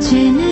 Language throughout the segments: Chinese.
几年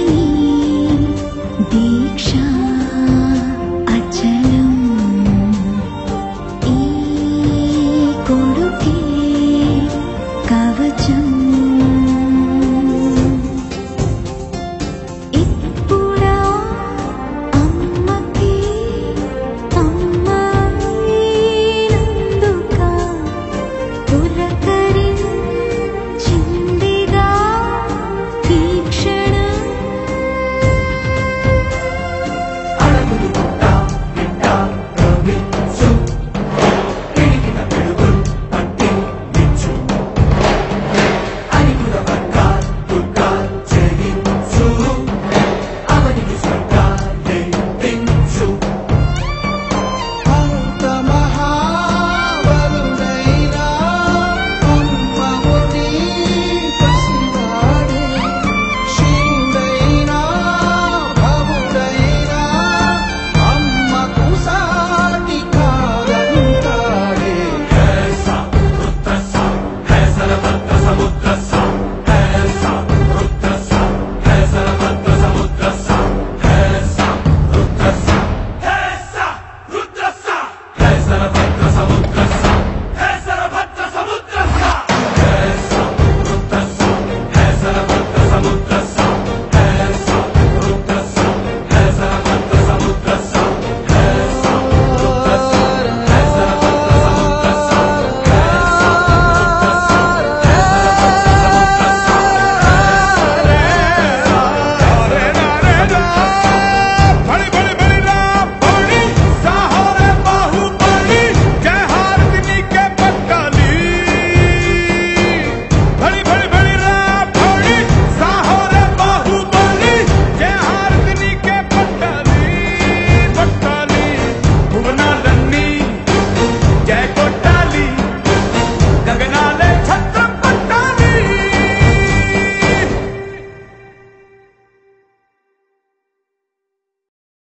Sala